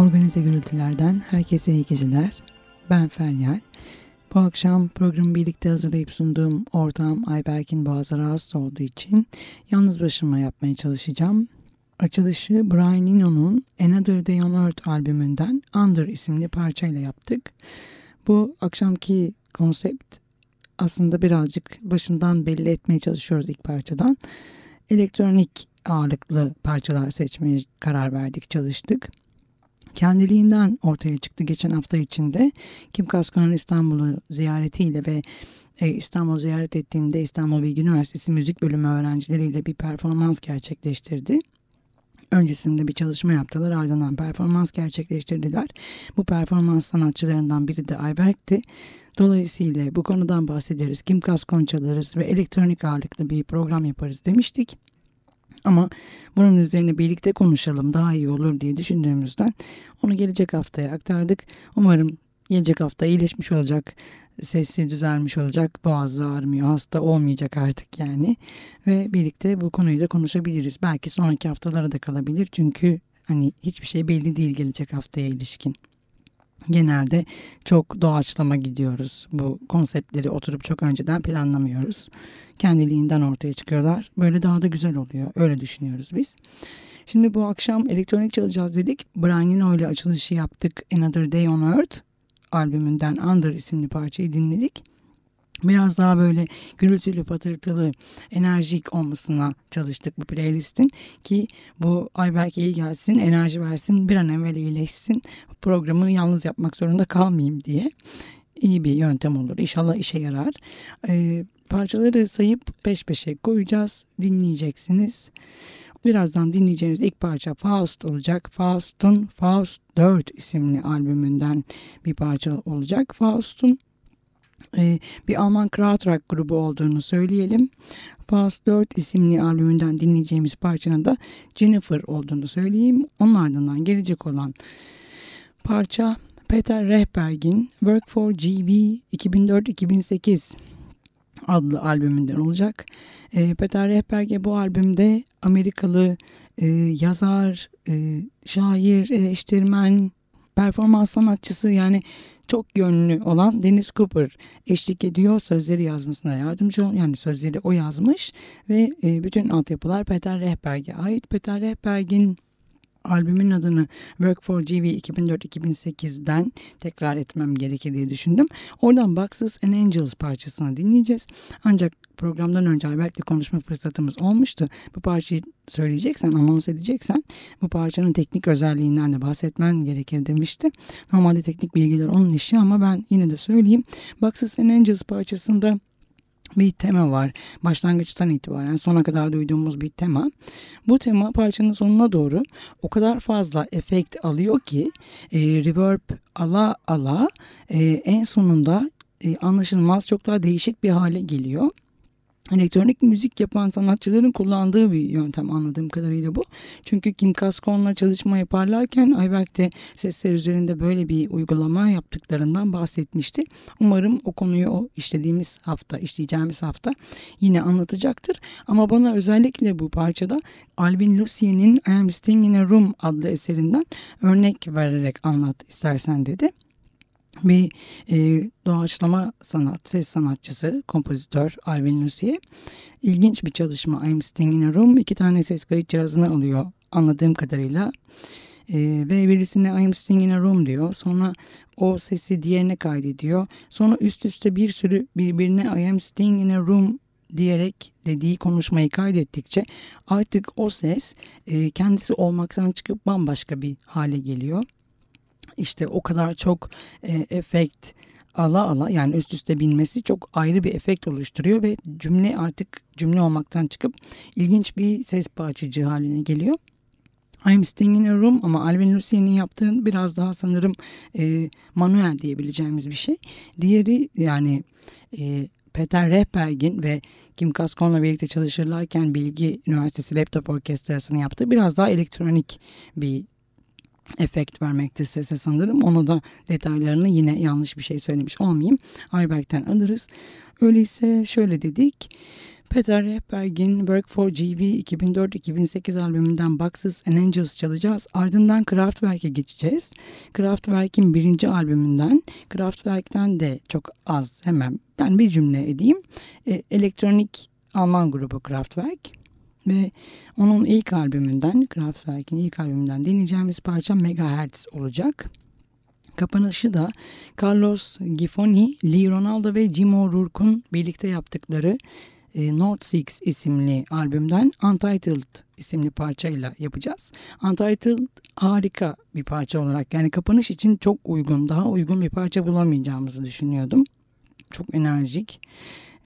Organize Gürültülerden herkese iyi geceler. Ben Feryal. Bu akşam programı birlikte hazırlayıp sunduğum ortağım Ayberk'in boğazı rahatsız olduğu için yalnız başıma yapmaya çalışacağım. Açılışı Brian Eno'nun Another Day on Earth albümünden Under isimli parçayla yaptık. Bu akşamki konsept aslında birazcık başından belli etmeye çalışıyoruz ilk parçadan. Elektronik ağırlıklı parçalar seçmeye karar verdik, çalıştık kendiliğinden ortaya çıktı geçen hafta içinde. Kim Kasko'nun İstanbul'u ziyaretiyle ve e, İstanbul ziyaret ettiğinde İstanbul Bilgi Üniversitesi Müzik Bölümü öğrencileriyle bir performans gerçekleştirdi. Öncesinde bir çalışma yaptılar ardından performans gerçekleştirdiler. Bu performans sanatçılarından biri de Ayberk'ti. Dolayısıyla bu konudan bahsederiz. Kim Kaskon çalarız ve elektronik ağırlıklı bir program yaparız demiştik. Ama bunun üzerine birlikte konuşalım daha iyi olur diye düşündüğümüzden onu gelecek haftaya aktardık. Umarım gelecek hafta iyileşmiş olacak, sesi düzelmiş olacak, boğazı ağrımıyor, hasta olmayacak artık yani. Ve birlikte bu konuyu da konuşabiliriz. Belki sonraki haftalara da kalabilir çünkü hani hiçbir şey belli değil gelecek haftaya ilişkin genelde çok doğaçlama gidiyoruz. Bu konseptleri oturup çok önceden planlamıyoruz. Kendiliğinden ortaya çıkıyorlar. Böyle daha da güzel oluyor. Öyle düşünüyoruz biz. Şimdi bu akşam elektronik çalacağız dedik. Brian ile açılışı yaptık. Another Day on Earth albümünden Under isimli parçayı dinledik biraz daha böyle gürültülü, patırtılı, enerjik olmasına çalıştık bu playlistin ki bu Ayberk iyi gelsin, enerji versin, bir an evvel iyileşsin, programı yalnız yapmak zorunda kalmayayım diye iyi bir yöntem olur. İnşallah işe yarar. Ee, parçaları sayıp peş peşe koyacağız, dinleyeceksiniz. Birazdan dinleyeceğiniz ilk parça Faust olacak. Faust'un Faust 4 isimli albümünden bir parça olacak. Faust'un bir Alman Krautrock grubu olduğunu söyleyelim. Faust 4 isimli albümünden dinleyeceğimiz parçanın da Jennifer olduğunu söyleyeyim. Onun ardından gelecek olan parça Peter Rehberg'in Work for GB 2004-2008 adlı albümünden olacak. E, Peter Rehberg'e bu albümde Amerikalı e, yazar, e, şair, eleştirmen, performans sanatçısı yani çok yönlü olan Dennis Cooper eşlik ediyor. Sözleri yazmasına yardımcı ol yani sözleri o yazmış ve e, bütün altyapılar Peter Rehberg'e ait. Peter Rehberg'in albümün adını Work for GV 2004-2008'den tekrar etmem gerekir diye düşündüm. Oradan Boxes and Angels parçasını dinleyeceğiz. Ancak programdan önce Albert'le konuşma fırsatımız olmuştu. Bu parçayı söyleyeceksen, anons edeceksen bu parçanın teknik özelliğinden de bahsetmen gerekir demişti. Normalde teknik bilgiler onun işi ama ben yine de söyleyeyim. Boxes and Angels parçasında bir tema var. Başlangıçtan itibaren sona kadar duyduğumuz bir tema. Bu tema parçanın sonuna doğru o kadar fazla efekt alıyor ki e, reverb ala ala e, en sonunda e, anlaşılmaz çok daha değişik bir hale geliyor elektronik müzik yapan sanatçıların kullandığı bir yöntem anladığım kadarıyla bu. Çünkü Kim Kaskon'la çalışma yaparlarken Ayberk de sesler üzerinde böyle bir uygulama yaptıklarından bahsetmişti. Umarım o konuyu o işlediğimiz hafta, işleyeceğimiz hafta yine anlatacaktır. Ama bana özellikle bu parçada Alvin Lucier'in I Am Staying in a Room adlı eserinden örnek vererek anlat istersen dedi bir e, doğaçlama sanat, ses sanatçısı, kompozitör Alvin Lucier. İlginç bir çalışma. I'm Staying in a Room. iki tane ses kayıt cihazını alıyor anladığım kadarıyla. E, ve birisine I'm Staying in a Room diyor. Sonra o sesi diğerine kaydediyor. Sonra üst üste bir sürü birbirine I am staying in a room diyerek dediği konuşmayı kaydettikçe artık o ses e, kendisi olmaktan çıkıp bambaşka bir hale geliyor işte o kadar çok e, efekt ala ala yani üst üste binmesi çok ayrı bir efekt oluşturuyor ve cümle artık cümle olmaktan çıkıp ilginç bir ses parçacığı haline geliyor. I'm Staying in a Room ama Alvin Lucier'in yaptığı biraz daha sanırım e, manuel diyebileceğimiz bir şey. Diğeri yani e, Peter Rehberg'in ve Kim Kaskon'la birlikte çalışırlarken Bilgi Üniversitesi Laptop Orkestrası'nı yaptığı biraz daha elektronik bir efekt vermekte sese sanırım. Onu da detaylarını yine yanlış bir şey söylemiş olmayayım. Ayberk'ten alırız. Öyleyse şöyle dedik. Peter Hepberg'in Work for GB 2004-2008 albümünden Boxes and Angels çalacağız. Ardından Kraftwerk'e geçeceğiz. Kraftwerk'in birinci albümünden, Kraftwerk'ten de çok az hemen ben bir cümle edeyim. E, elektronik Alman grubu Kraftwerk ve onun ilk albümünden, Kraftwerk'in ilk albümünden dinleyeceğimiz parça Megahertz olacak. Kapanışı da Carlos Gifoni, Lee Ronaldo ve Jim O'Rourke'un birlikte yaptıkları e, North Six isimli albümden Untitled isimli parçayla yapacağız. Untitled harika bir parça olarak yani kapanış için çok uygun, daha uygun bir parça bulamayacağımızı düşünüyordum. Çok enerjik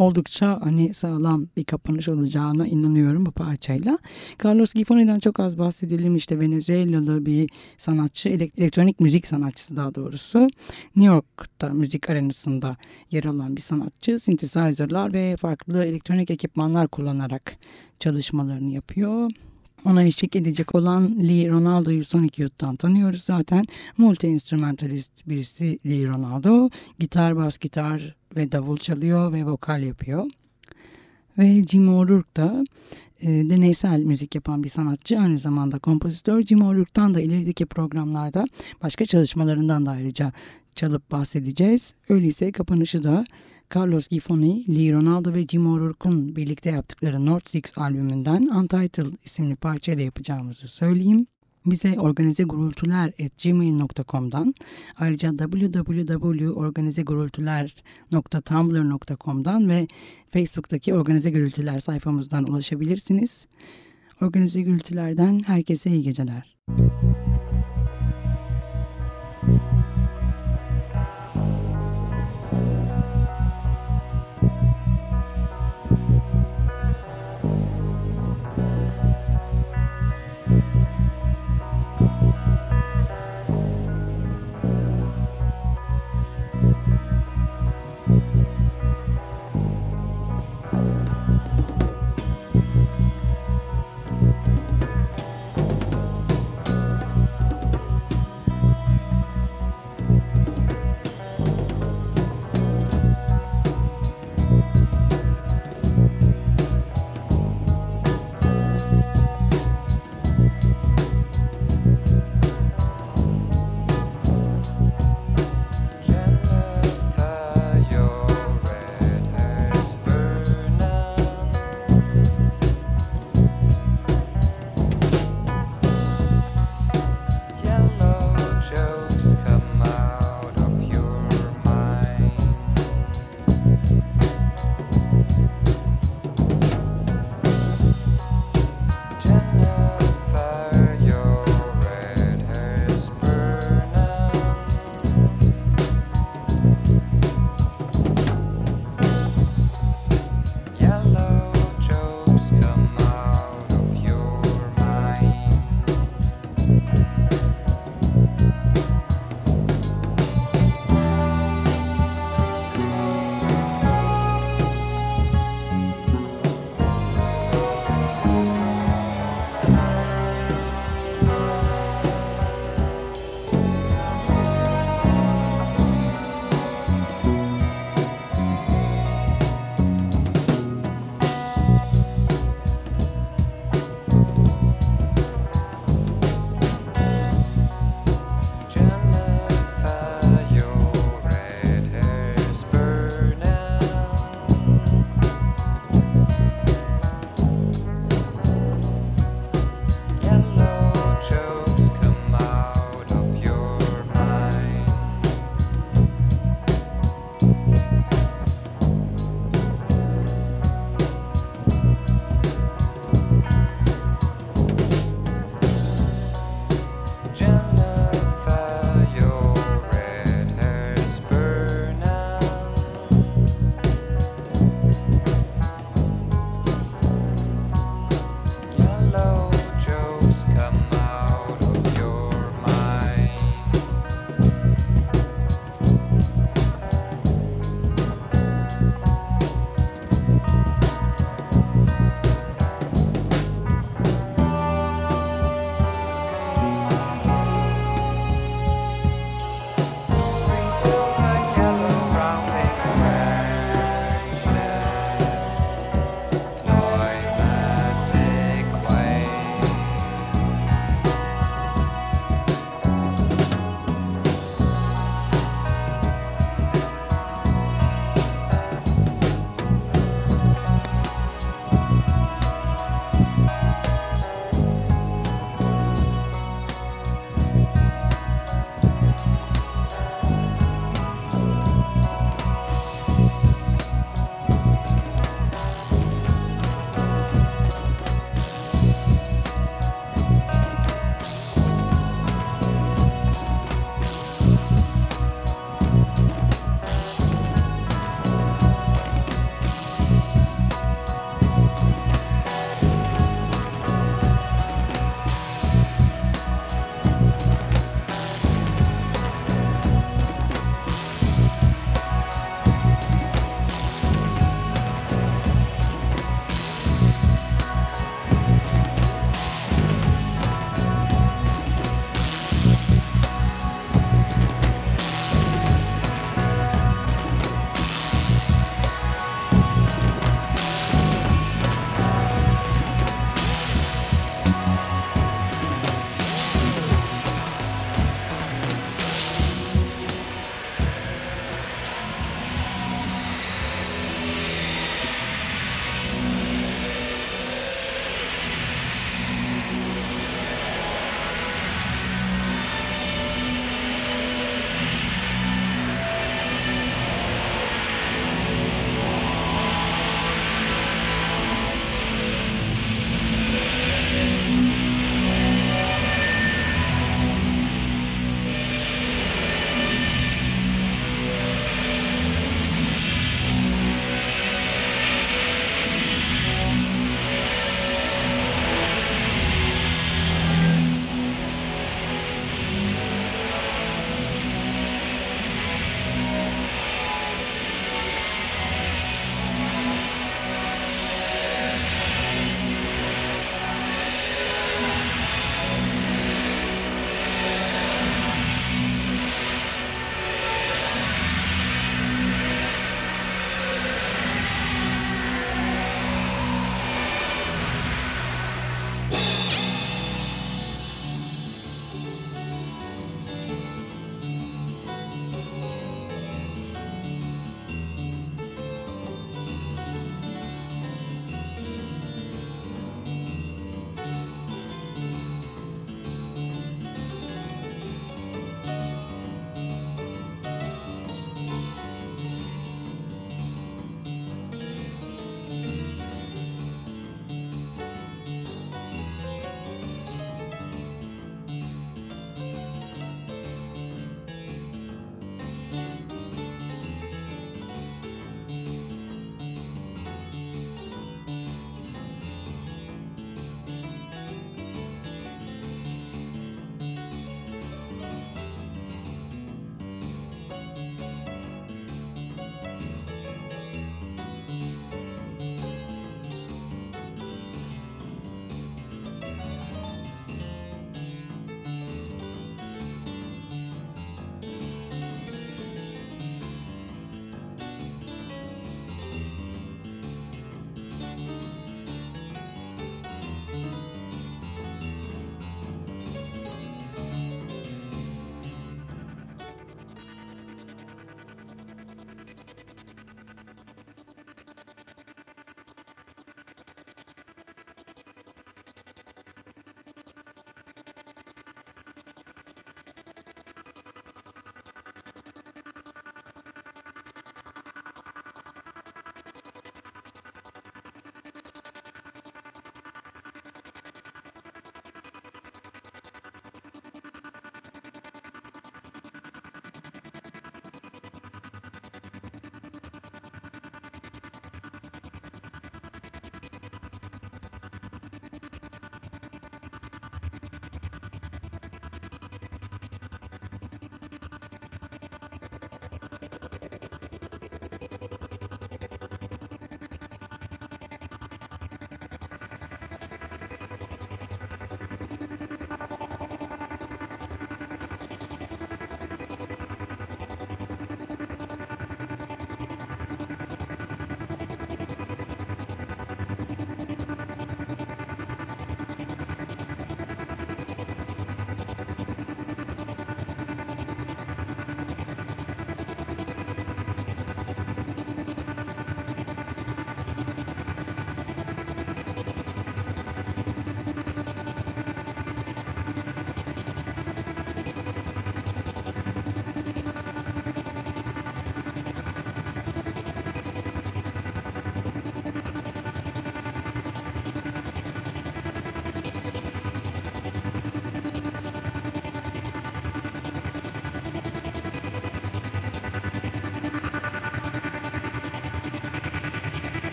oldukça hani sağlam bir kapanış olacağına inanıyorum bu parçayla. Carlos Gifoni'den çok az bahsedelim işte Venezuelalı bir sanatçı, elektronik müzik sanatçısı daha doğrusu. New York'ta müzik arenasında yer alan bir sanatçı. Synthesizer'lar ve farklı elektronik ekipmanlar kullanarak çalışmalarını yapıyor. Ona eşlik edecek olan Lee Ronaldo'yu son iki yuttan tanıyoruz zaten. Multi-instrumentalist birisi Lee Ronaldo. Gitar, bas gitar ve davul çalıyor ve vokal yapıyor. Ve Jim O'Rourke da e, deneysel müzik yapan bir sanatçı. Aynı zamanda kompozitör. Jim O'Rourke'tan da ilerideki programlarda başka çalışmalarından da ayrıca çalıp bahsedeceğiz. Öyleyse kapanışı da Carlos Gifoni, Lee Ronaldo ve Jim O'Rourke'un birlikte yaptıkları North Six albümünden Untitled isimli parçayla yapacağımızı söyleyeyim. Bize organizegurultuler.gmail.com'dan ayrıca www.organizegurultuler.tumblr.com'dan ve Facebook'taki Organize Gürültüler sayfamızdan ulaşabilirsiniz. Organize Gürültüler'den herkese iyi geceler.